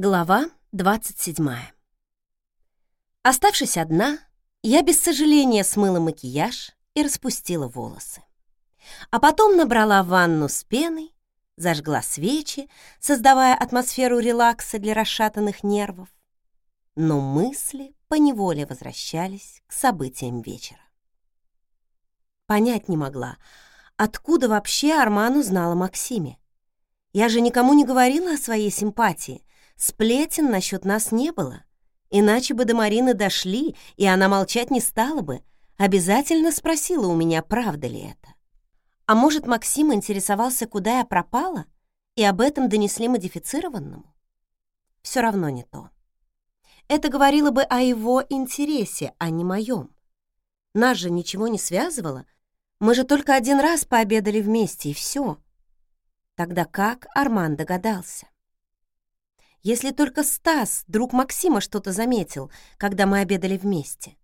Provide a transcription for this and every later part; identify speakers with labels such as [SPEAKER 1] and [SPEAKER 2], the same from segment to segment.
[SPEAKER 1] Глава 27. Оставшись одна, я без сожаления смыла макияж и распустила волосы. А потом набрала ванну с пеной, зажгла свечи, создавая атмосферу релакса для расшатанных нервов. Но мысли поневоле возвращались к событиям вечера. Понять не могла, откуда вообще Арман узнал о Максиме. Я же никому не говорила о своей симпатии, Сплетен насчет нас не было. Иначе бы до Марины дошли, и она молчать не стала бы. Обязательно спросила у меня, правда ли это. А может, Максим интересовался, куда я пропала, и об этом донесли модифицированному? Все равно не то. Это говорило бы о его интересе, а не моем. Нас же ничего не связывало. Мы же только один раз пообедали вместе, и все. Тогда как Арман догадался? Если только Стас, друг Максима, что-то заметил, когда мы обедали вместе.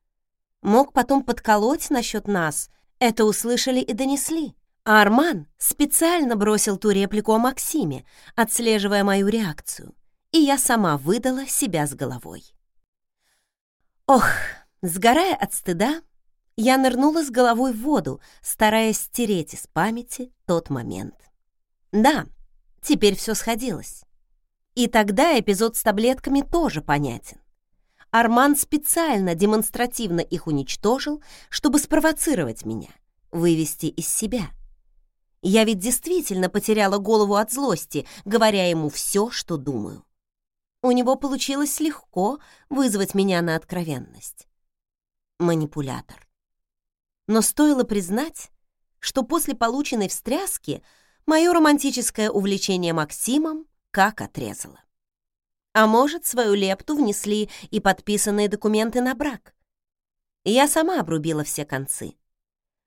[SPEAKER 1] Мог потом подколоть насчет нас, это услышали и донесли. А Арман специально бросил ту реплику о Максиме, отслеживая мою реакцию, и я сама выдала себя с головой. Ох, сгорая от стыда, я нырнула с головой в воду, стараясь стереть из памяти тот момент. Да, теперь все сходилось. И тогда эпизод с таблетками тоже понятен. Арман специально демонстративно их уничтожил, чтобы спровоцировать меня, вывести из себя. Я ведь действительно потеряла голову от злости, говоря ему все, что думаю. У него получилось легко вызвать меня на откровенность. Манипулятор. Но стоило признать, что после полученной встряски мое романтическое увлечение Максимом как отрезала. А может, свою лепту внесли и подписанные документы на брак. Я сама обрубила все концы.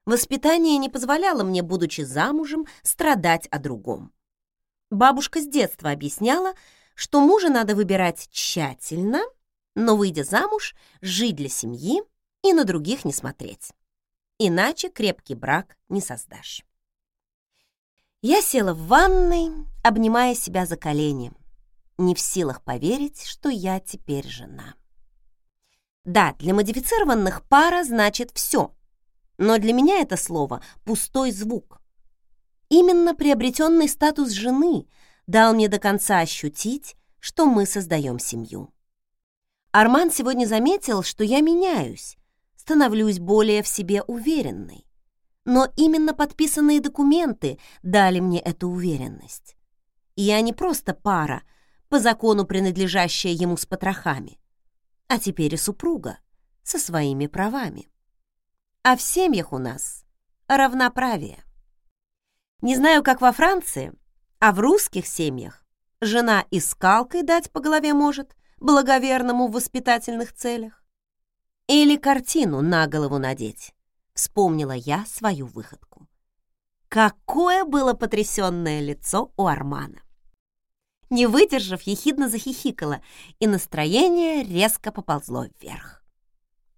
[SPEAKER 1] Воспитание не позволяло мне, будучи замужем, страдать о другом. Бабушка с детства объясняла, что мужа надо выбирать тщательно, но, выйдя замуж, жить для семьи и на других не смотреть. Иначе крепкий брак не создашь. Я села в ванной, обнимая себя за колени, не в силах поверить, что я теперь жена. Да, для модифицированных пара значит все, но для меня это слово — пустой звук. Именно приобретенный статус жены дал мне до конца ощутить, что мы создаем семью. Арман сегодня заметил, что я меняюсь, становлюсь более в себе уверенной но именно подписанные документы дали мне эту уверенность. Я не просто пара, по закону принадлежащая ему с потрохами, а теперь и супруга со своими правами. А в семьях у нас равноправие. Не знаю, как во Франции, а в русских семьях жена и скалкой дать по голове может, благоверному в воспитательных целях, или картину на голову надеть. Вспомнила я свою выходку. Какое было потрясенное лицо у Армана! Не выдержав, ехидно захихикала, и настроение резко поползло вверх.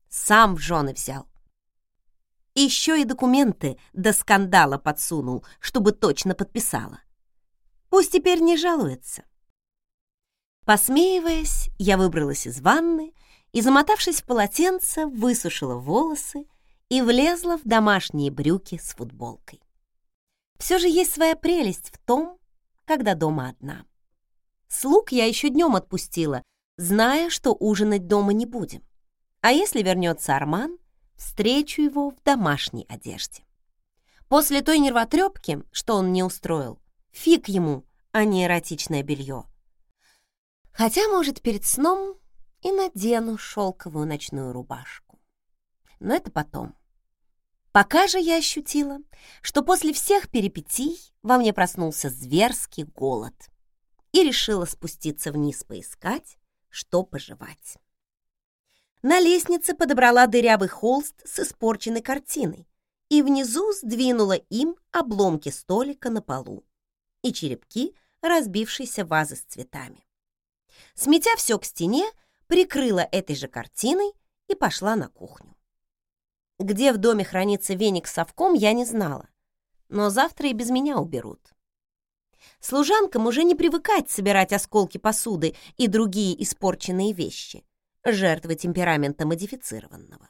[SPEAKER 1] Сам в жены взял. Еще и документы до скандала подсунул, чтобы точно подписала. Пусть теперь не жалуется. Посмеиваясь, я выбралась из ванны и, замотавшись в полотенце, высушила волосы и влезла в домашние брюки с футболкой. Все же есть своя прелесть в том, когда дома одна. Слуг я еще днем отпустила, зная, что ужинать дома не будем. А если вернется Арман, встречу его в домашней одежде. После той нервотрепки, что он не устроил, фиг ему, а не эротичное белье. Хотя, может, перед сном и надену шелковую ночную рубашку. Но это потом. Пока же я ощутила, что после всех перипетий во мне проснулся зверский голод и решила спуститься вниз поискать, что пожевать. На лестнице подобрала дырявый холст с испорченной картиной и внизу сдвинула им обломки столика на полу и черепки разбившейся вазы с цветами. Сметя все к стене, прикрыла этой же картиной и пошла на кухню. Где в доме хранится веник с совком, я не знала. Но завтра и без меня уберут. Служанкам уже не привыкать собирать осколки посуды и другие испорченные вещи, жертвы темперамента модифицированного.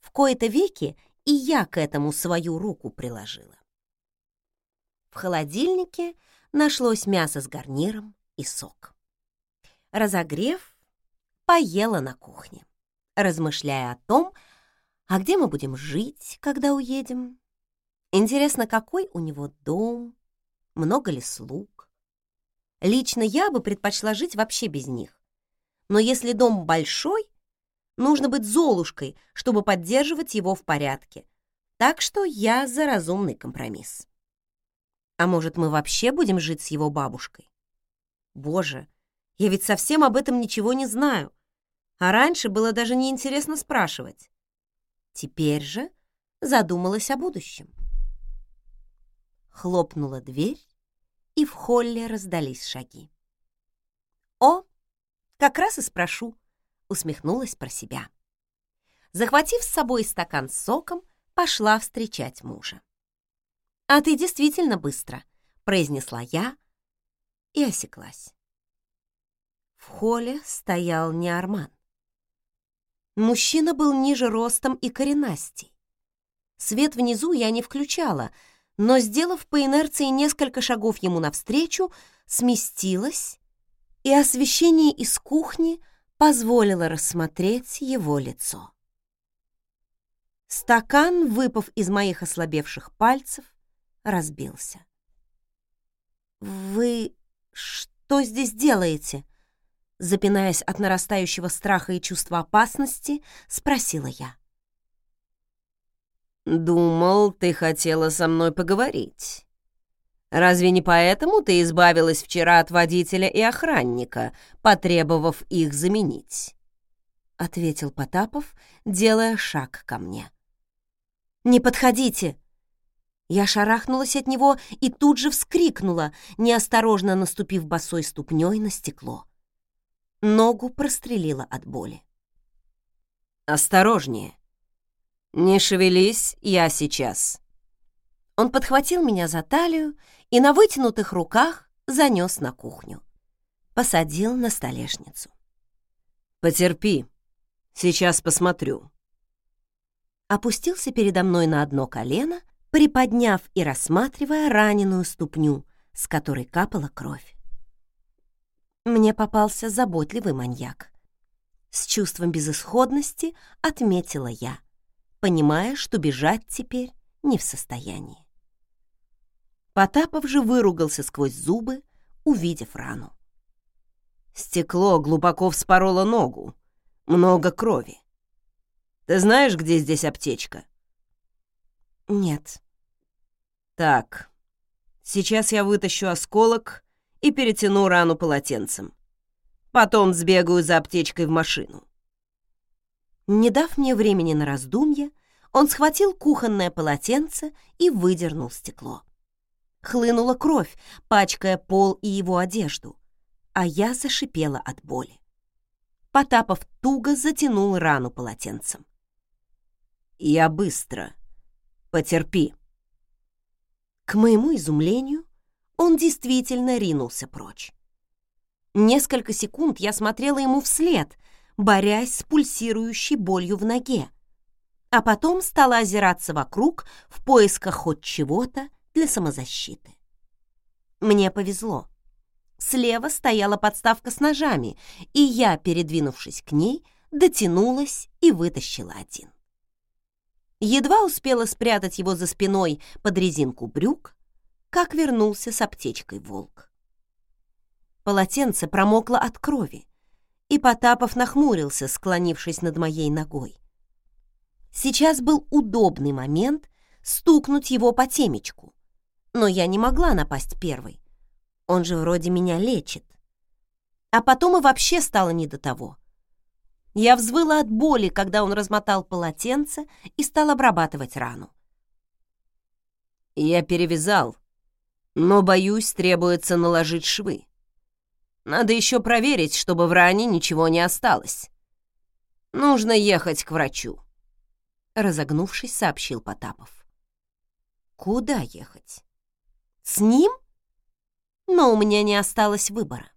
[SPEAKER 1] В кои-то веки и я к этому свою руку приложила. В холодильнике нашлось мясо с гарниром и сок. Разогрев, поела на кухне, размышляя о том, а где мы будем жить, когда уедем. Интересно, какой у него дом, много ли слуг. Лично я бы предпочла жить вообще без них. Но если дом большой, нужно быть золушкой, чтобы поддерживать его в порядке. Так что я за разумный компромисс. А может, мы вообще будем жить с его бабушкой? Боже, я ведь совсем об этом ничего не знаю. А раньше было даже неинтересно спрашивать. Теперь же задумалась о будущем. Хлопнула дверь, и в холле раздались шаги. «О, как раз и спрошу», — усмехнулась про себя. Захватив с собой стакан с соком, пошла встречать мужа. «А ты действительно быстро», — произнесла я и осеклась. В холле стоял не Арман. Мужчина был ниже ростом и коренастей. Свет внизу я не включала, но, сделав по инерции несколько шагов ему навстречу, сместилась, и освещение из кухни позволило рассмотреть его лицо. Стакан, выпав из моих ослабевших пальцев, разбился. «Вы что здесь делаете?» Запинаясь от нарастающего страха и чувства опасности, спросила я.
[SPEAKER 2] «Думал, ты хотела со мной поговорить. Разве не поэтому ты избавилась вчера от водителя и охранника, потребовав их заменить?» — ответил Потапов, делая шаг ко мне.
[SPEAKER 1] «Не подходите!» Я шарахнулась от него и тут же вскрикнула, неосторожно наступив босой ступней на стекло. Ногу прострелила от боли.
[SPEAKER 2] «Осторожнее! Не шевелись, я сейчас!»
[SPEAKER 1] Он подхватил меня за талию и на вытянутых руках занес на кухню. Посадил на столешницу.
[SPEAKER 2] «Потерпи, сейчас посмотрю».
[SPEAKER 1] Опустился передо мной на одно колено, приподняв и рассматривая раненую ступню, с которой капала кровь. Мне попался заботливый маньяк. С чувством безысходности отметила я, понимая, что бежать теперь не в состоянии. Потапов же выругался сквозь зубы, увидев рану.
[SPEAKER 2] Стекло глубоко вспороло ногу. Много крови. Ты знаешь, где здесь аптечка?
[SPEAKER 1] Нет.
[SPEAKER 2] Так, сейчас я вытащу осколок и перетяну рану полотенцем. Потом сбегаю за аптечкой в машину.
[SPEAKER 1] Не дав мне времени на раздумье, он схватил кухонное полотенце и выдернул стекло. Хлынула кровь, пачкая пол и его одежду, а я зашипела от боли. Потапов туго затянул рану полотенцем.
[SPEAKER 2] «Я быстро. Потерпи».
[SPEAKER 1] К моему изумлению, он действительно ринулся прочь. Несколько секунд я смотрела ему вслед, борясь с пульсирующей болью в ноге, а потом стала озираться вокруг в поисках хоть чего-то, для самозащиты. Мне повезло. Слева стояла подставка с ножами, и я, передвинувшись к ней, дотянулась и вытащила один. Едва успела спрятать его за спиной под резинку брюк, как вернулся с аптечкой волк. Полотенце промокло от крови, и Потапов нахмурился, склонившись над моей ногой. Сейчас был удобный момент стукнуть его по темечку, но я не могла напасть первой. Он же вроде меня лечит. А потом и вообще стало не до того. Я взвыла от боли, когда он размотал полотенце и стал обрабатывать рану.
[SPEAKER 2] Я перевязал, но, боюсь, требуется наложить швы. Надо еще проверить, чтобы в ране ничего не осталось. Нужно ехать к врачу.
[SPEAKER 1] Разогнувшись, сообщил Потапов. Куда ехать? С ним? но у меня не осталось выбора.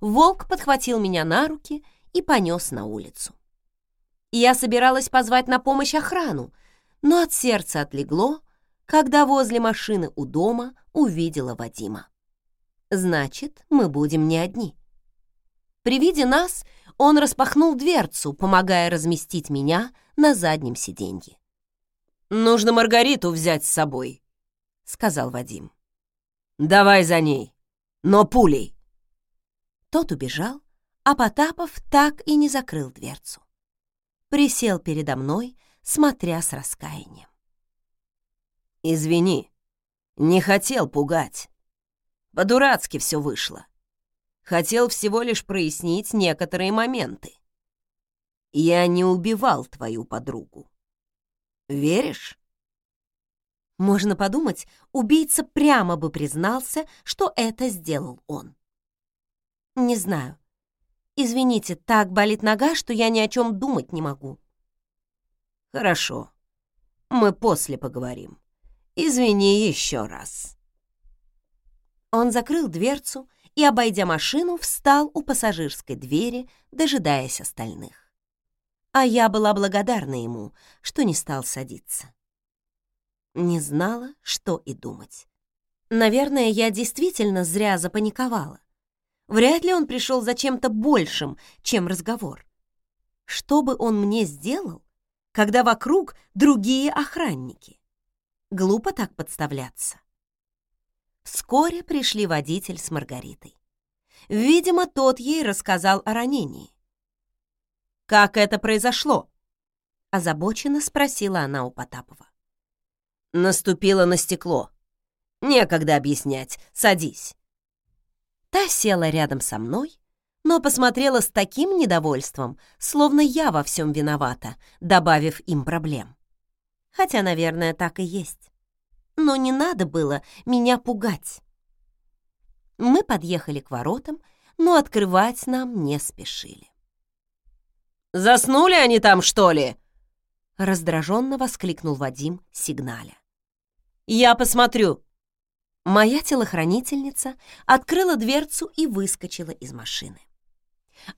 [SPEAKER 1] Волк подхватил меня на руки и понес на улицу. Я собиралась позвать на помощь охрану, но от сердца отлегло, когда возле машины у дома увидела Вадима. Значит, мы будем не одни. При виде нас он распахнул дверцу, помогая разместить меня на заднем сиденье.
[SPEAKER 2] «Нужно Маргариту взять с собой», — сказал Вадим. «Давай за ней, но пулей».
[SPEAKER 1] Тот убежал, а Потапов так и не закрыл дверцу. Присел передо мной, смотря с раскаянием.
[SPEAKER 2] «Извини, не хотел пугать. По-дурацки все вышло. Хотел всего лишь прояснить некоторые моменты. Я не убивал твою подругу. Веришь?»
[SPEAKER 1] Можно подумать, убийца прямо бы признался, что это сделал он. Не знаю. Извините, так болит нога, что я ни о чем думать не могу.
[SPEAKER 2] Хорошо. Мы после поговорим. Извини еще раз.
[SPEAKER 1] Он закрыл дверцу и, обойдя машину, встал у пассажирской двери, дожидаясь остальных. А я была благодарна ему, что не стал садиться. Не знала, что и думать. Наверное, я действительно зря запаниковала. Вряд ли он пришел за чем-то большим, чем разговор. Что бы он мне сделал, когда вокруг другие охранники? Глупо так подставляться. Вскоре пришли водитель с Маргаритой. Видимо, тот ей рассказал о ранении. «Как это произошло?» — озабоченно спросила она у Потапова.
[SPEAKER 2] Наступила на стекло. Некогда объяснять. Садись.
[SPEAKER 1] Та села рядом со мной, но посмотрела с таким недовольством, словно я во всем виновата, добавив им проблем. Хотя, наверное, так и есть. Но не надо было меня пугать. Мы подъехали к воротам, но открывать нам не спешили.
[SPEAKER 2] «Заснули они там, что ли?»
[SPEAKER 1] Раздраженно воскликнул Вадим, сигналя.
[SPEAKER 2] «Я посмотрю!»
[SPEAKER 1] Моя телохранительница открыла дверцу и выскочила из машины.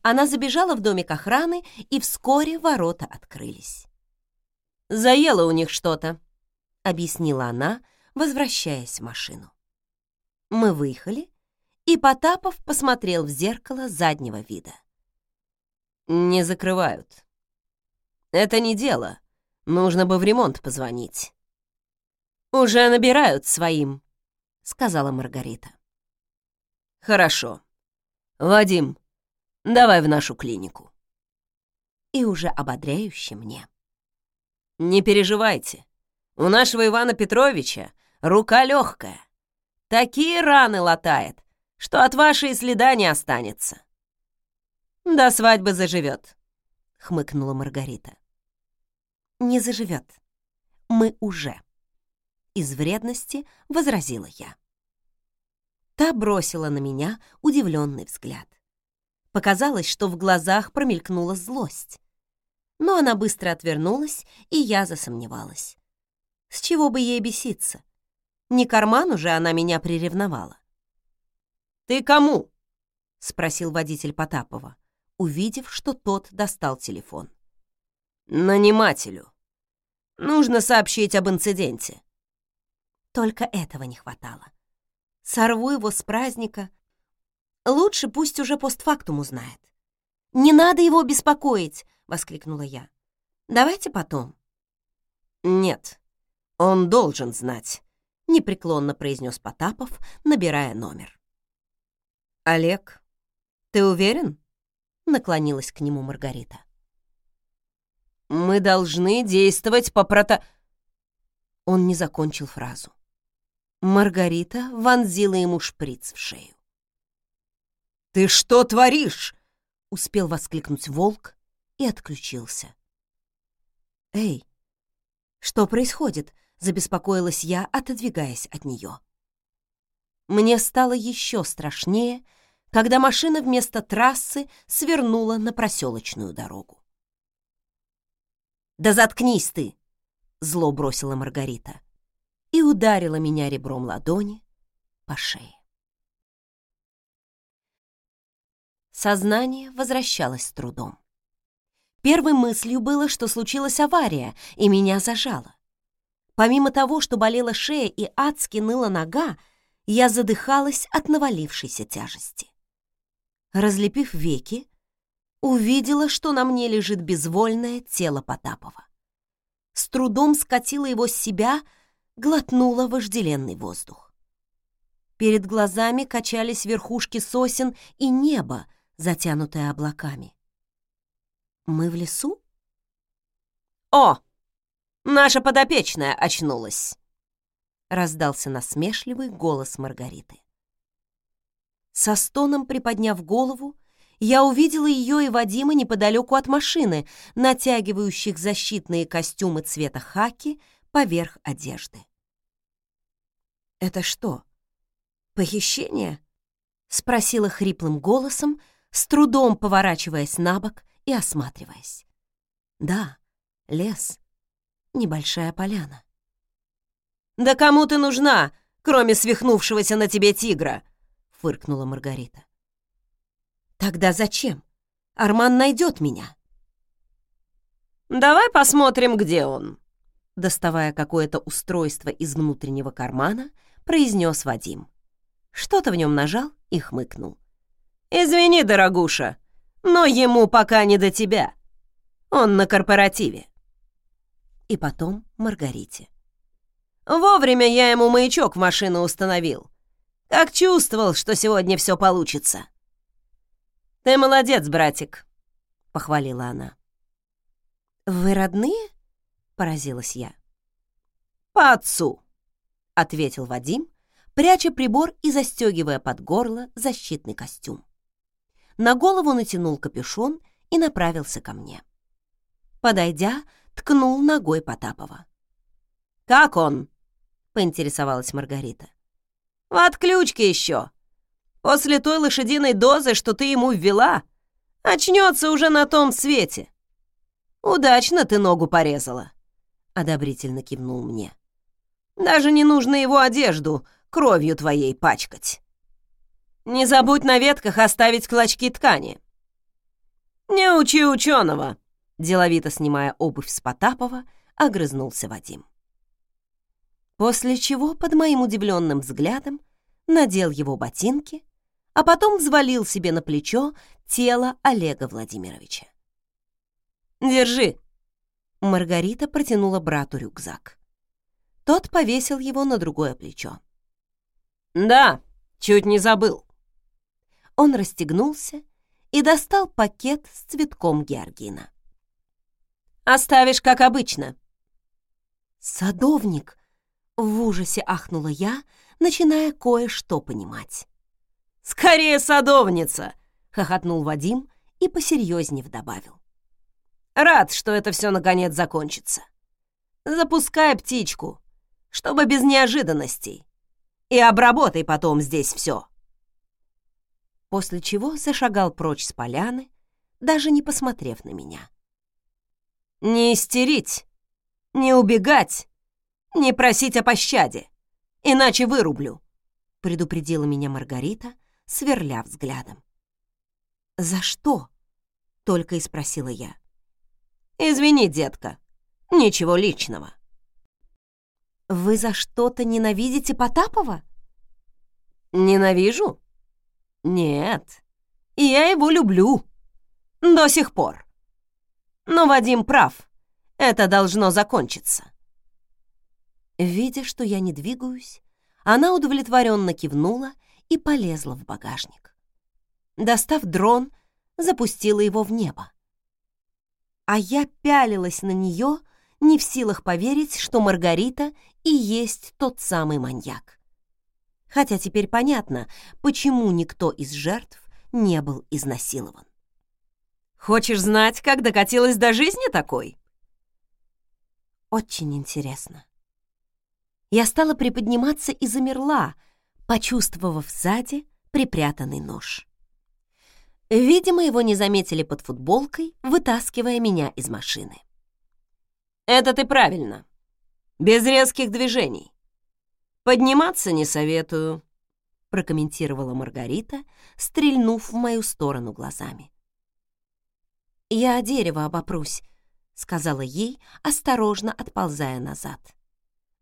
[SPEAKER 1] Она забежала в домик охраны, и вскоре ворота открылись.
[SPEAKER 2] «Заело у них что-то», —
[SPEAKER 1] объяснила она, возвращаясь в машину. Мы выехали, и Потапов посмотрел в зеркало заднего вида.
[SPEAKER 2] «Не закрывают. Это не дело. Нужно бы в ремонт позвонить».
[SPEAKER 1] «Уже набирают своим», — сказала Маргарита.
[SPEAKER 2] «Хорошо. Вадим, давай в нашу клинику».
[SPEAKER 1] И уже ободряюще мне.
[SPEAKER 2] «Не переживайте. У нашего Ивана Петровича рука легкая. Такие раны латает, что от вашей следа не останется». «До свадьбы заживет», — хмыкнула Маргарита.
[SPEAKER 1] «Не заживет. Мы уже» из вредности возразила я. Та бросила на меня удивленный взгляд. Показалось, что в глазах промелькнула злость. Но она быстро отвернулась, и я засомневалась. С чего бы ей беситься? Не карман уже она меня приревновала.
[SPEAKER 2] «Ты кому?»
[SPEAKER 1] — спросил водитель Потапова, увидев, что тот достал телефон.
[SPEAKER 2] «Нанимателю. Нужно сообщить об инциденте.
[SPEAKER 1] Только этого не хватало. Сорву его с праздника. Лучше пусть уже постфактум узнает. «Не надо его беспокоить!» — воскликнула я. «Давайте потом».
[SPEAKER 2] «Нет, он должен знать», —
[SPEAKER 1] непреклонно произнес Потапов, набирая номер.
[SPEAKER 2] «Олег, ты уверен?»
[SPEAKER 1] — наклонилась к нему Маргарита.
[SPEAKER 2] «Мы должны действовать по прото...»
[SPEAKER 1] Он не закончил фразу. Маргарита вонзила ему шприц в шею.
[SPEAKER 2] «Ты что творишь?»
[SPEAKER 1] — успел воскликнуть волк и отключился. «Эй, что происходит?» — забеспокоилась я, отодвигаясь от нее. Мне стало еще страшнее, когда машина вместо трассы свернула на проселочную дорогу. «Да заткнись ты!» — зло бросила Маргарита и ударила меня ребром ладони по шее. Сознание возвращалось с трудом. Первой мыслью было, что случилась авария, и меня зажало. Помимо того, что болела шея и адски ныла нога, я задыхалась от навалившейся тяжести. Разлепив веки, увидела, что на мне лежит безвольное тело Потапова. С трудом скатила его с себя, глотнула вожделенный воздух. Перед глазами качались верхушки сосен и небо, затянутое облаками. Мы в лесу?
[SPEAKER 2] «О, наша подопечная очнулась!»
[SPEAKER 1] Раздался насмешливый голос Маргариты. Со стоном приподняв голову, я увидела ее и Вадима неподалеку от машины, натягивающих защитные костюмы цвета хаки поверх одежды. «Это что, похищение?» — спросила хриплым голосом, с трудом поворачиваясь на бок и осматриваясь. «Да, лес, небольшая поляна».
[SPEAKER 2] «Да кому ты нужна, кроме свихнувшегося на тебе тигра?» — фыркнула Маргарита.
[SPEAKER 1] Тогда зачем? Арман найдет меня.
[SPEAKER 2] Давай посмотрим, где он.
[SPEAKER 1] Доставая какое-то устройство из внутреннего кармана, произнес Вадим. Что-то в нем нажал и хмыкнул.
[SPEAKER 2] «Извини, дорогуша, но ему пока не до тебя. Он на корпоративе».
[SPEAKER 1] И потом Маргарите.
[SPEAKER 2] «Вовремя я ему маячок в машину установил. Как чувствовал, что сегодня все получится». «Ты молодец, братик», — похвалила она.
[SPEAKER 1] «Вы родные?» — поразилась я.
[SPEAKER 2] «По отцу», —
[SPEAKER 1] ответил Вадим, пряча прибор и застегивая под горло защитный костюм. На голову натянул капюшон и направился ко мне. Подойдя, ткнул ногой Потапова.
[SPEAKER 2] «Как он?»
[SPEAKER 1] — поинтересовалась Маргарита.
[SPEAKER 2] «В отключке еще. После той лошадиной дозы, что ты ему ввела, очнется уже на том свете. Удачно ты ногу порезала, одобрительно кивнул мне. Даже не нужно его одежду кровью твоей пачкать. Не забудь на ветках оставить клочки ткани. Не учи ученого, деловито снимая обувь с Потапова, огрызнулся Вадим.
[SPEAKER 1] После чего под моим удивленным взглядом надел его ботинки а потом взвалил себе на плечо тело Олега Владимировича.
[SPEAKER 2] «Держи!»
[SPEAKER 1] Маргарита протянула брату рюкзак. Тот повесил его на другое плечо.
[SPEAKER 2] «Да, чуть не забыл».
[SPEAKER 1] Он расстегнулся и достал пакет с цветком георгина.
[SPEAKER 2] «Оставишь, как обычно».
[SPEAKER 1] «Садовник!» — в ужасе ахнула я, начиная кое-что понимать.
[SPEAKER 2] «Скорее садовница!»
[SPEAKER 1] — хохотнул Вадим и посерьезнее добавил.
[SPEAKER 2] «Рад, что это все наконец закончится. Запускай птичку, чтобы без неожиданностей. И обработай потом здесь все».
[SPEAKER 1] После чего зашагал прочь с поляны, даже не посмотрев на меня.
[SPEAKER 2] «Не истерить, не убегать, не просить о пощаде, иначе вырублю», — предупредила меня Маргарита, — сверля взглядом.
[SPEAKER 1] «За что?» — только и спросила я.
[SPEAKER 2] «Извини, детка, ничего личного».
[SPEAKER 1] «Вы за что-то ненавидите Потапова?»
[SPEAKER 2] «Ненавижу? Нет, я его люблю. До сих пор. Но Вадим прав, это должно закончиться».
[SPEAKER 1] Видя, что я не двигаюсь, она удовлетворенно кивнула и полезла в багажник. Достав дрон, запустила его в небо. А я пялилась на нее, не в силах поверить, что Маргарита и есть тот самый маньяк. Хотя теперь понятно, почему никто из жертв не был изнасилован.
[SPEAKER 2] «Хочешь знать, как докатилась до жизни такой?»
[SPEAKER 1] «Очень интересно». Я стала приподниматься и замерла, почувствовав сзади припрятанный нож. Видимо, его не заметили под футболкой, вытаскивая меня из машины.
[SPEAKER 2] «Это ты правильно. Без резких движений. Подниматься не советую», —
[SPEAKER 1] прокомментировала Маргарита, стрельнув в мою сторону глазами. «Я дерево обопрусь», — сказала ей, осторожно отползая назад.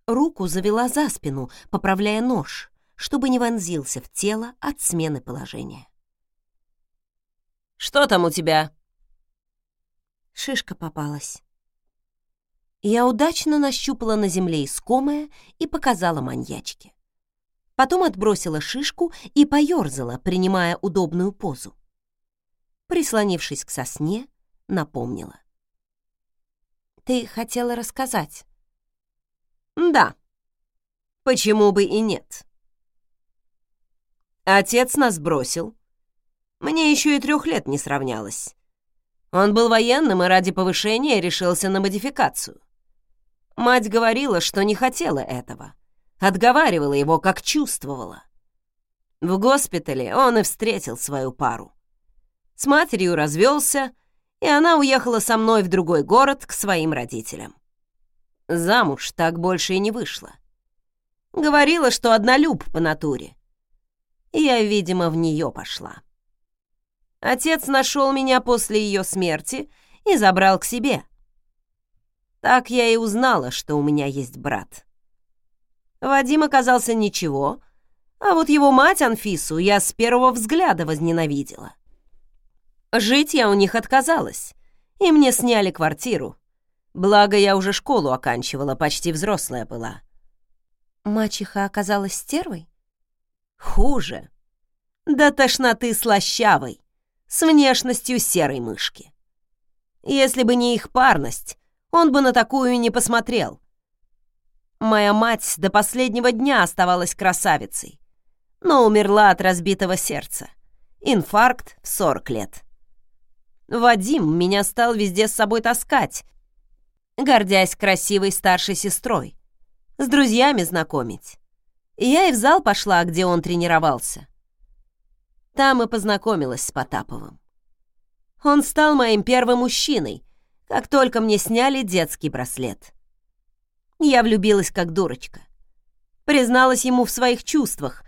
[SPEAKER 1] Руку завела за спину, поправляя нож, чтобы не вонзился в тело от смены положения.
[SPEAKER 2] «Что там у тебя?»
[SPEAKER 1] Шишка попалась. Я удачно нащупала на земле искомое и показала маньячке. Потом отбросила шишку и поёрзала, принимая удобную позу. Прислонившись к сосне, напомнила. «Ты хотела рассказать?»
[SPEAKER 2] «Да. Почему бы и нет?» Отец нас бросил. Мне еще и трех лет не сравнялось. Он был военным и ради повышения решился на модификацию. Мать говорила, что не хотела этого. Отговаривала его, как чувствовала. В госпитале он и встретил свою пару. С матерью развелся, и она уехала со мной в другой город к своим родителям. Замуж так больше и не вышла. Говорила, что однолюб по натуре. Я, видимо, в нее пошла. Отец нашел меня после ее смерти и забрал к себе. Так я и узнала, что у меня есть брат. Вадим оказался ничего, а вот его мать Анфису я с первого взгляда возненавидела. Жить я у них отказалась, и мне сняли квартиру. Благо, я уже школу оканчивала, почти взрослая была.
[SPEAKER 1] Мачеха оказалась стервой?
[SPEAKER 2] Хуже. Да тошноты слащавой с внешностью серой мышки. Если бы не их парность, он бы на такую не посмотрел. Моя мать до последнего дня оставалась красавицей, но умерла от разбитого сердца. Инфаркт в 40 лет. Вадим меня стал везде с собой таскать, гордясь красивой старшей сестрой, с друзьями знакомить. И я и в зал пошла, где он тренировался. Там и познакомилась с Потаповым. Он стал моим первым мужчиной, как только мне сняли детский браслет. Я влюбилась как дурочка. Призналась ему в своих чувствах,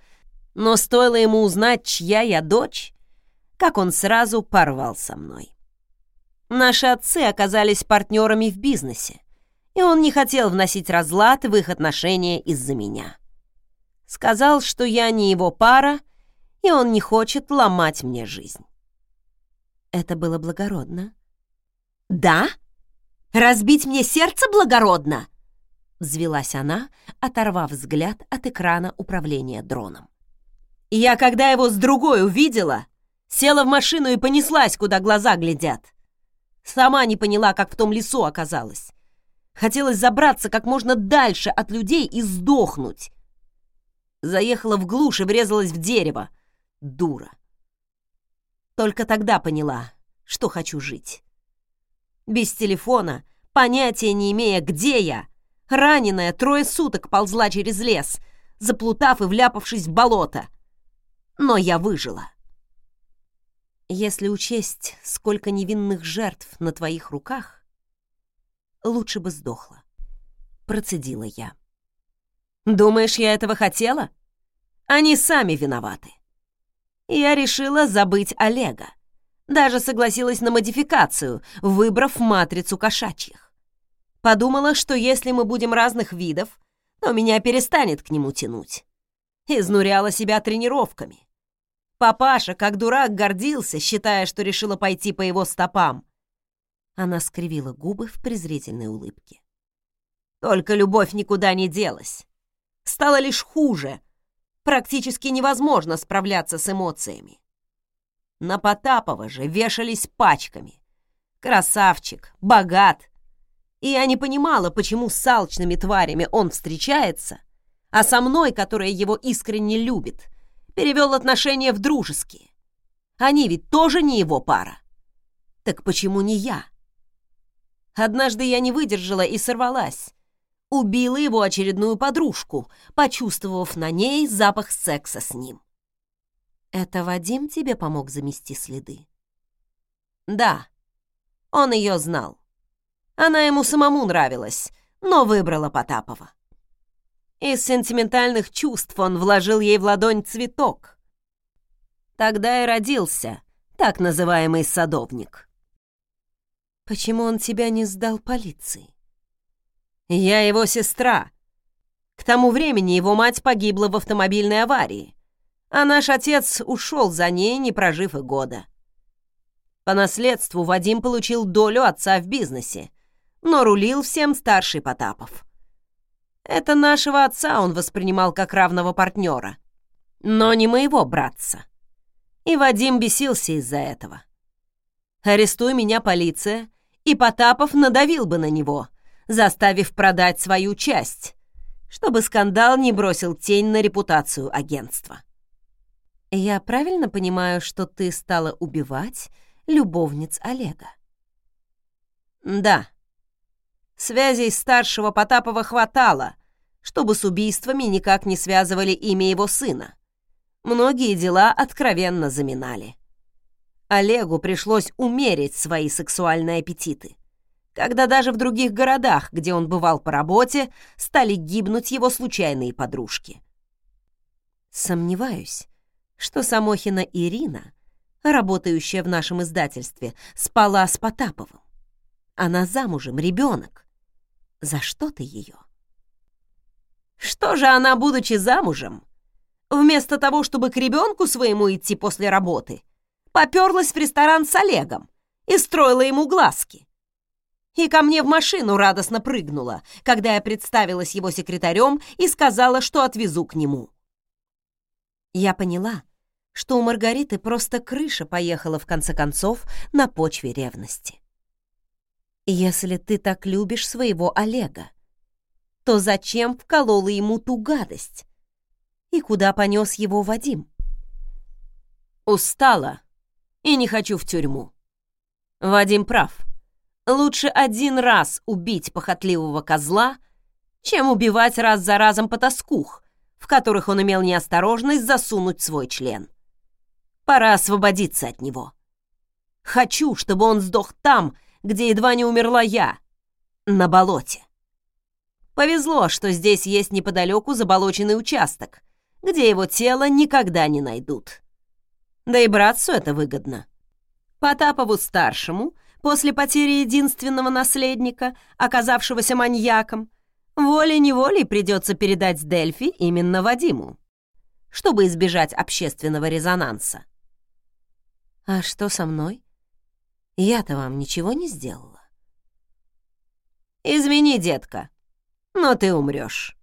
[SPEAKER 2] но стоило ему узнать, чья я дочь, как он сразу порвал со мной. Наши отцы оказались партнерами в бизнесе, и он не хотел вносить разлад в их отношения из-за меня. Сказал, что я не его пара, и он не хочет ломать мне жизнь.
[SPEAKER 1] Это было благородно.
[SPEAKER 2] «Да? Разбить мне сердце благородно?» Взвелась она, оторвав взгляд от экрана управления дроном. «Я, когда его с другой увидела, села в машину и понеслась, куда глаза глядят. Сама не поняла, как в том лесу оказалась. Хотелось забраться как можно дальше от людей и сдохнуть. Заехала в глушь и врезалась в дерево, дура. Только тогда поняла, что хочу жить. Без телефона, понятия не имея, где я, раненая трое суток ползла через лес, заплутав и вляпавшись в болото. Но я выжила.
[SPEAKER 1] Если учесть, сколько невинных жертв на твоих руках, лучше бы сдохла. Процедила я.
[SPEAKER 2] Думаешь, я этого хотела? Они сами виноваты я решила забыть Олега. Даже согласилась на модификацию, выбрав матрицу кошачьих. Подумала, что если мы будем разных видов, то меня перестанет к нему тянуть. Изнуряла себя тренировками. Папаша, как дурак, гордился, считая, что решила пойти по его стопам.
[SPEAKER 1] Она скривила губы в презрительной улыбке.
[SPEAKER 2] Только любовь никуда не делась. Стало лишь хуже, практически невозможно справляться с эмоциями. На Потапова же вешались пачками. Красавчик, богат. И я не понимала, почему с алчными тварями он встречается, а со мной, которая его искренне любит, перевел отношения в дружеские. Они ведь тоже не его пара. Так почему не я? Однажды я не выдержала и сорвалась убила его очередную подружку, почувствовав на ней запах секса с ним.
[SPEAKER 1] Это Вадим тебе помог замести следы?
[SPEAKER 2] Да, он ее знал. Она ему самому нравилась, но выбрала Потапова. Из сентиментальных чувств он вложил ей в ладонь цветок. Тогда и родился так называемый садовник.
[SPEAKER 1] Почему он тебя не сдал полиции?
[SPEAKER 2] Я его сестра. К тому времени его мать погибла в автомобильной аварии, а наш отец ушел за ней, не прожив и года. По наследству Вадим получил долю отца в бизнесе, но рулил всем старший Потапов. Это нашего отца он воспринимал как равного партнера, но не моего братца. И Вадим бесился из-за этого. Арестуй меня, полиция, и Потапов надавил бы на него, заставив продать свою часть, чтобы скандал не бросил тень на репутацию агентства.
[SPEAKER 1] Я правильно понимаю, что ты стала убивать любовниц Олега?
[SPEAKER 2] Да. Связей старшего Потапова хватало, чтобы с убийствами никак не связывали имя его сына. Многие дела откровенно заминали. Олегу пришлось умерить свои сексуальные аппетиты, когда даже в других городах, где он бывал по работе, стали гибнуть его случайные подружки.
[SPEAKER 1] Сомневаюсь, что Самохина Ирина, работающая в нашем издательстве, спала с Потаповым. Она замужем, ребенок. За что ты ее?
[SPEAKER 2] Что же она, будучи замужем, вместо того, чтобы к ребенку своему идти после работы, поперлась в ресторан с Олегом и строила ему глазки? И ко мне в машину радостно прыгнула, когда я представилась его секретарем и сказала, что отвезу к нему.
[SPEAKER 1] Я поняла, что у Маргариты просто крыша поехала в конце концов на почве ревности. Если ты так любишь своего Олега, то зачем вколола ему ту гадость? И куда понес его Вадим?
[SPEAKER 2] Устала и не хочу в тюрьму. Вадим прав. Лучше один раз убить похотливого козла, чем убивать раз за разом потаскух, в которых он имел неосторожность засунуть свой член. Пора освободиться от него. Хочу, чтобы он сдох там, где едва не умерла я, на болоте. Повезло, что здесь есть неподалеку заболоченный участок, где его тело никогда не найдут. Да и братцу это выгодно. Потапову-старшему, после потери единственного наследника, оказавшегося маньяком, волей-неволей придется передать Дельфи именно Вадиму, чтобы избежать общественного резонанса.
[SPEAKER 1] «А что со мной? Я-то вам ничего не сделала».
[SPEAKER 2] «Извини, детка, но ты умрешь.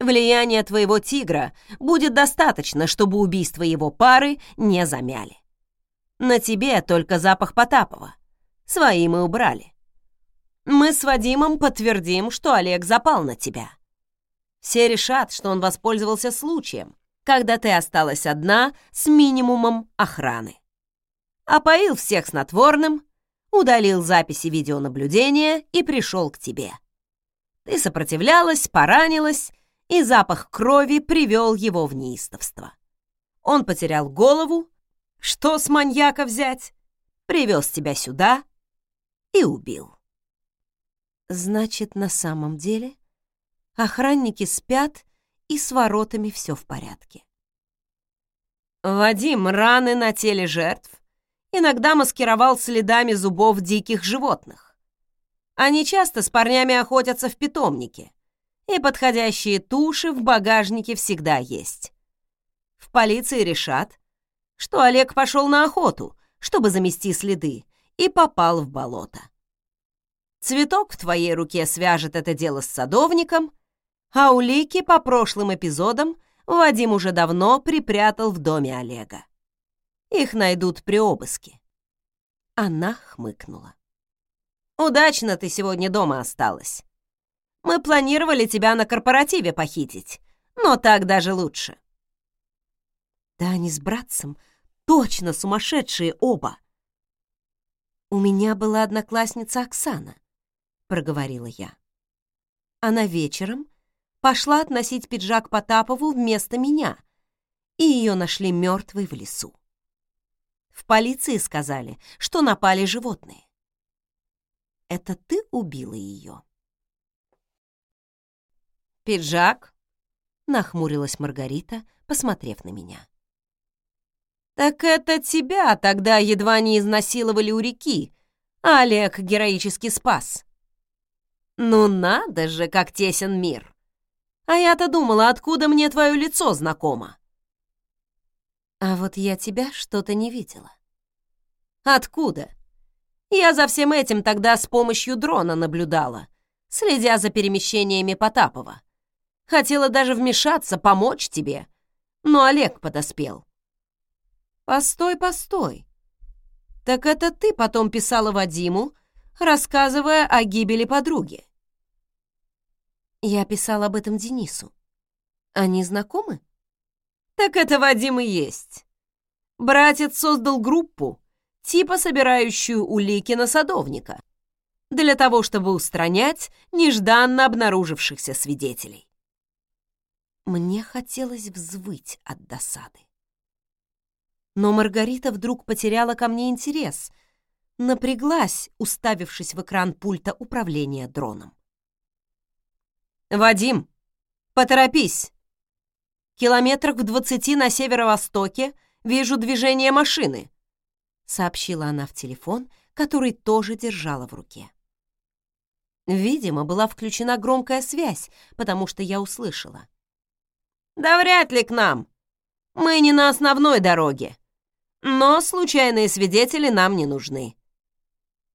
[SPEAKER 2] Влияние твоего тигра будет достаточно, чтобы убийство его пары не замяли. На тебе только запах Потапова. Свои мы убрали. Мы с Вадимом подтвердим, что Олег запал на тебя. Все решат, что он воспользовался случаем, когда ты осталась одна с минимумом охраны опоил всех снотворным, удалил записи видеонаблюдения и пришел к тебе. Ты сопротивлялась, поранилась, и запах крови привел его в неистовство. Он потерял голову, что с маньяка взять, привез тебя сюда и убил.
[SPEAKER 1] Значит, на самом деле охранники спят, и с воротами все в порядке.
[SPEAKER 2] Вадим, раны на теле жертв иногда маскировал следами зубов диких животных. Они часто с парнями охотятся в питомнике, и подходящие туши в багажнике всегда есть. В полиции решат, что Олег пошел на охоту, чтобы замести следы, и попал в болото. Цветок в твоей руке свяжет это дело с садовником, а улики по прошлым эпизодам Вадим уже давно припрятал в доме Олега. Их найдут при обыске. Она хмыкнула. Удачно ты сегодня дома осталась. Мы планировали тебя на корпоративе похитить, но так даже лучше.
[SPEAKER 1] Да они с братцем точно сумасшедшие оба. У меня была одноклассница Оксана, проговорила я. Она вечером пошла относить пиджак Потапову вместо меня, и ее нашли мертвой в лесу. В полиции сказали, что напали животные. Это ты убила ее?
[SPEAKER 2] Пиджак?»
[SPEAKER 1] — нахмурилась Маргарита, посмотрев на меня.
[SPEAKER 2] «Так это тебя тогда едва не изнасиловали у реки, а Олег героически спас. Ну надо же, как тесен мир! А я-то думала, откуда мне твое лицо знакомо?»
[SPEAKER 1] «А вот я тебя что-то не видела».
[SPEAKER 2] «Откуда?» Я за всем этим тогда с помощью дрона наблюдала, следя за перемещениями Потапова. Хотела даже вмешаться, помочь тебе, но Олег подоспел. Постой, постой. Так это ты потом писала Вадиму, рассказывая о гибели подруги?
[SPEAKER 1] Я писала об этом Денису. Они знакомы?
[SPEAKER 2] Так это Вадим и есть. Братец создал группу, типа собирающую улики на садовника, для того, чтобы устранять нежданно обнаружившихся свидетелей.
[SPEAKER 1] Мне хотелось взвыть от досады. Но Маргарита вдруг потеряла ко мне интерес, напряглась, уставившись в экран пульта управления дроном.
[SPEAKER 2] «Вадим, поторопись! Километрах в двадцати на северо-востоке вижу движение машины
[SPEAKER 1] сообщила она в телефон, который тоже держала в руке. Видимо, была включена громкая связь, потому что я услышала.
[SPEAKER 2] «Да вряд ли к нам. Мы не на основной дороге. Но случайные свидетели нам не нужны.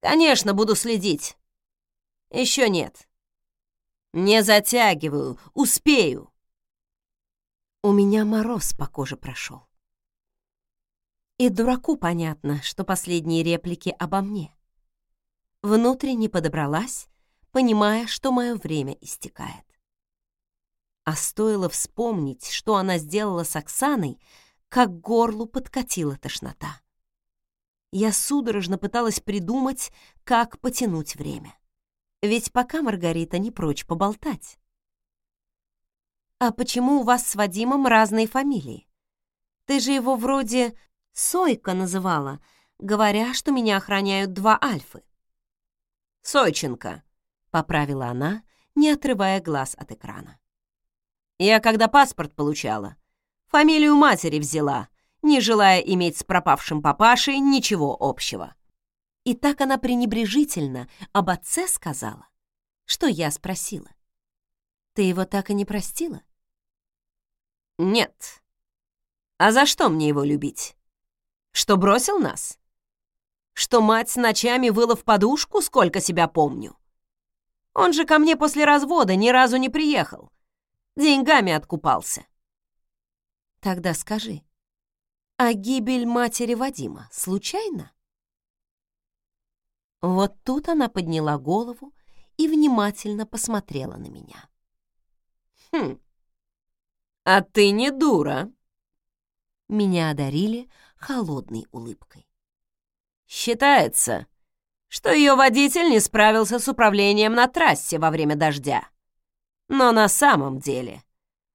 [SPEAKER 2] Конечно, буду следить. Еще нет. Не затягиваю, успею».
[SPEAKER 1] У меня мороз по коже прошел. И дураку понятно, что последние реплики обо мне. Внутренне подобралась, понимая, что мое время истекает. А стоило вспомнить, что она сделала с Оксаной, как горлу подкатила тошнота. Я судорожно пыталась придумать, как потянуть время. Ведь пока Маргарита не прочь поболтать. «А почему у вас с Вадимом разные фамилии? Ты же его вроде Сойка называла, говоря, что меня охраняют два альфы.
[SPEAKER 2] «Сойченко», — поправила она, не отрывая глаз от экрана. «Я когда паспорт получала, фамилию матери взяла, не желая иметь с пропавшим папашей ничего общего».
[SPEAKER 1] И так она пренебрежительно об отце сказала, что я спросила. «Ты его так и не простила?»
[SPEAKER 2] «Нет. А за что мне его любить?» Что бросил нас? Что мать с ночами выла в подушку, сколько себя помню? Он же ко мне после развода ни разу не приехал. Деньгами откупался.
[SPEAKER 1] Тогда скажи, а гибель матери Вадима случайно? Вот тут она подняла голову и внимательно посмотрела на меня.
[SPEAKER 2] «Хм, а ты не дура!»
[SPEAKER 1] Меня одарили холодной улыбкой.
[SPEAKER 2] «Считается, что ее водитель не справился с управлением на трассе во время дождя. Но на самом деле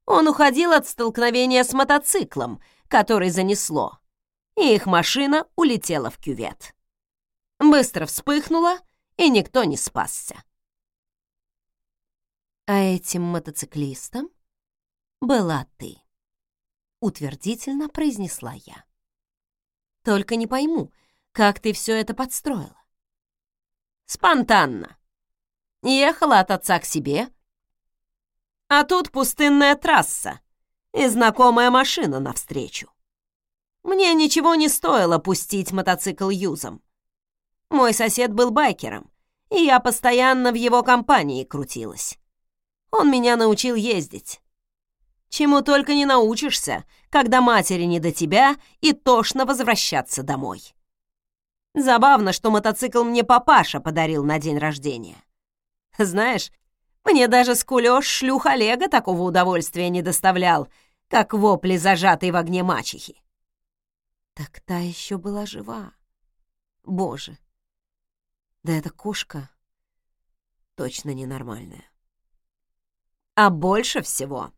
[SPEAKER 2] он уходил от столкновения с мотоциклом, который занесло, и их машина улетела в кювет. Быстро вспыхнула, и никто не спасся.
[SPEAKER 1] А этим мотоциклистом была ты, утвердительно произнесла я. Только не пойму, как ты все это подстроила.
[SPEAKER 2] Спонтанно. Ехала от отца к себе, а тут пустынная трасса и знакомая машина навстречу. Мне ничего не стоило пустить мотоцикл юзом. Мой сосед был байкером, и я постоянно в его компании крутилась. Он меня научил ездить. Чему только не научишься, когда матери не до тебя и тошно возвращаться домой. Забавно, что мотоцикл мне папаша подарил на день рождения. Знаешь, мне даже скулёж шлюх Олега такого удовольствия не доставлял, как вопли зажатой в огне мачехи.
[SPEAKER 1] Так та еще была жива. Боже, да эта кошка точно ненормальная.
[SPEAKER 2] А больше всего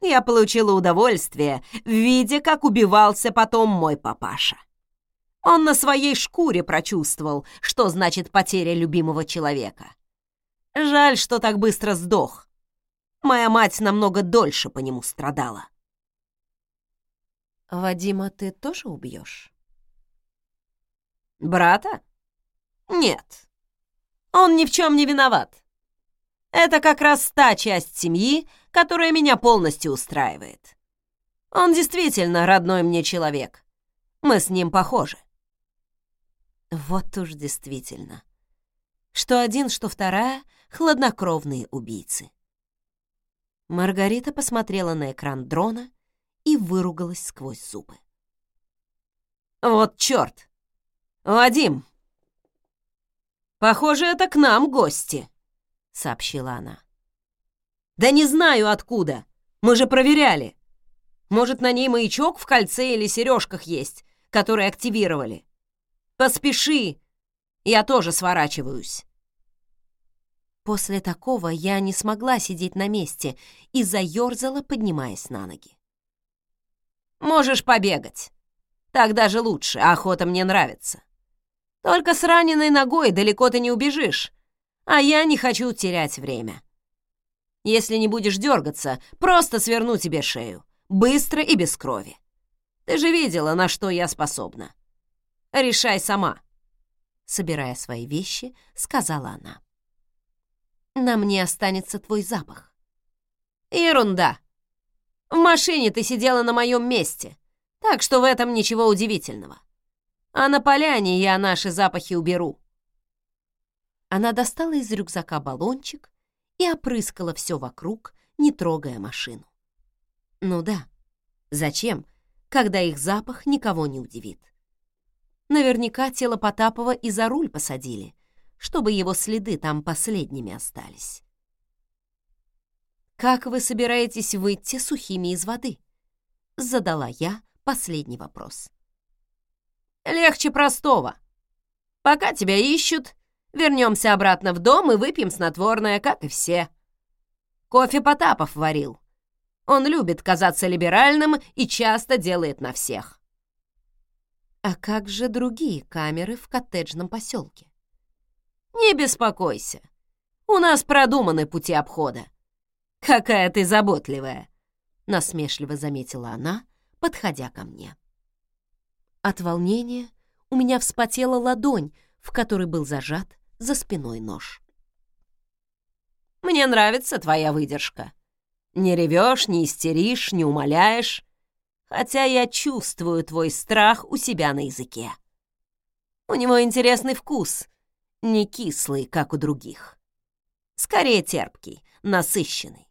[SPEAKER 2] я получила удовольствие, видя, как убивался потом мой папаша. Он на своей шкуре прочувствовал, что значит потеря любимого человека. Жаль, что так быстро сдох. Моя мать намного дольше по нему страдала.
[SPEAKER 1] Вадима ты тоже убьешь?
[SPEAKER 2] Брата? Нет. Он ни в чем не виноват. Это как раз та часть семьи, которая меня полностью устраивает. Он действительно родной мне человек. Мы с ним похожи.
[SPEAKER 1] Вот уж действительно. Что один, что вторая — хладнокровные убийцы. Маргарита посмотрела на экран дрона и выругалась сквозь зубы.
[SPEAKER 2] «Вот чёрт! Вадим! Похоже, это к нам гости!» — сообщила она. «Да не знаю откуда. Мы же проверяли. Может, на ней маячок в кольце или сережках есть, которые активировали. Поспеши, я тоже сворачиваюсь».
[SPEAKER 1] После такого я не смогла сидеть на месте и заёрзала, поднимаясь на ноги.
[SPEAKER 2] «Можешь побегать. Так даже лучше, охота мне нравится. Только с раненой ногой далеко ты не убежишь, а я не хочу терять время. Если не будешь дергаться, просто сверну тебе шею, быстро и без крови. Ты же видела, на что я способна. Решай сама.
[SPEAKER 1] Собирая свои вещи, сказала она. На мне останется твой запах.
[SPEAKER 2] Ерунда. В машине ты сидела на моем месте, так что в этом ничего удивительного. А на поляне я наши запахи уберу.
[SPEAKER 1] Она достала из рюкзака баллончик и опрыскала все вокруг, не трогая машину. Ну да, зачем, когда их запах никого не удивит? Наверняка тело Потапова и за руль посадили, чтобы его следы там последними остались. «Как вы собираетесь выйти сухими из воды?» — задала я последний вопрос.
[SPEAKER 2] «Легче простого. Пока тебя ищут, Вернемся обратно в дом и выпьем снотворное, как и все. Кофе Потапов варил. Он любит казаться либеральным и часто делает на всех.
[SPEAKER 1] А как же другие камеры в коттеджном поселке?
[SPEAKER 2] Не беспокойся. У нас продуманы пути обхода. Какая ты заботливая, насмешливо заметила она, подходя ко мне.
[SPEAKER 1] От волнения у меня вспотела ладонь, в которой был зажат за спиной нож.
[SPEAKER 2] «Мне нравится твоя выдержка. Не ревешь, не истеришь, не умоляешь, хотя я чувствую твой страх у себя на языке. У него интересный вкус, не кислый, как у других. Скорее терпкий, насыщенный.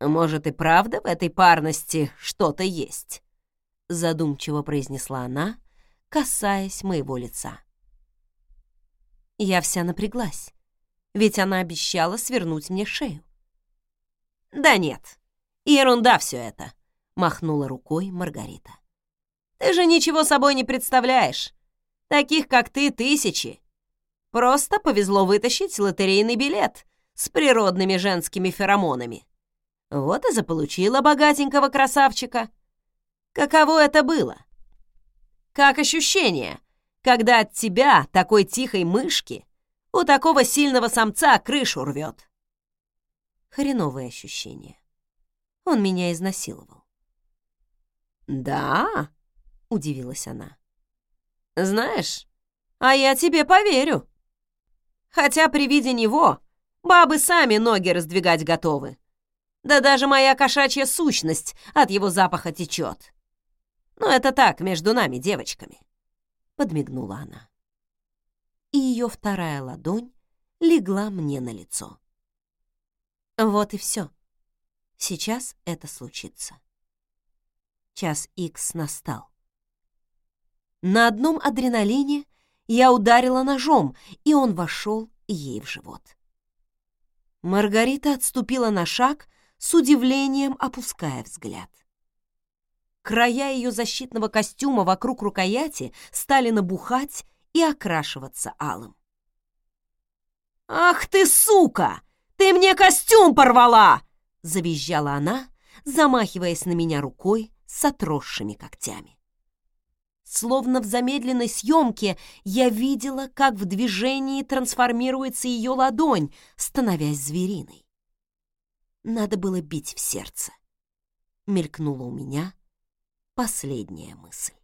[SPEAKER 2] Может, и правда в этой парности что-то есть?» Задумчиво произнесла она, касаясь моего лица.
[SPEAKER 1] Я вся напряглась, ведь она обещала свернуть мне шею.
[SPEAKER 2] «Да нет, ерунда все это», — махнула рукой Маргарита. «Ты же ничего собой не представляешь. Таких, как ты, тысячи. Просто повезло вытащить лотерейный билет с природными женскими феромонами. Вот и заполучила богатенького красавчика. Каково это было? Как ощущение?» Когда от тебя, такой тихой мышки, у такого сильного самца крышу рвет.
[SPEAKER 1] Хреновое ощущение. Он меня изнасиловал.
[SPEAKER 2] «Да?» — удивилась она. «Знаешь, а я тебе поверю. Хотя при виде него бабы сами ноги раздвигать готовы. Да даже моя кошачья сущность от его запаха течет. Но это так, между нами, девочками
[SPEAKER 1] подмигнула она. И ее вторая ладонь легла мне на лицо. Вот и все. Сейчас это случится. Час Икс настал. На одном адреналине я ударила ножом, и он вошел ей в живот. Маргарита отступила на шаг, с удивлением опуская взгляд. Края ее защитного костюма вокруг рукояти стали набухать и окрашиваться алым.
[SPEAKER 2] «Ах ты, сука! Ты мне костюм порвала!» — завизжала она, замахиваясь на меня рукой с отросшими когтями.
[SPEAKER 1] Словно в замедленной съемке я видела, как в движении трансформируется ее ладонь, становясь звериной. надо было бить в сердце. Мелькнула у меня последняя мысль.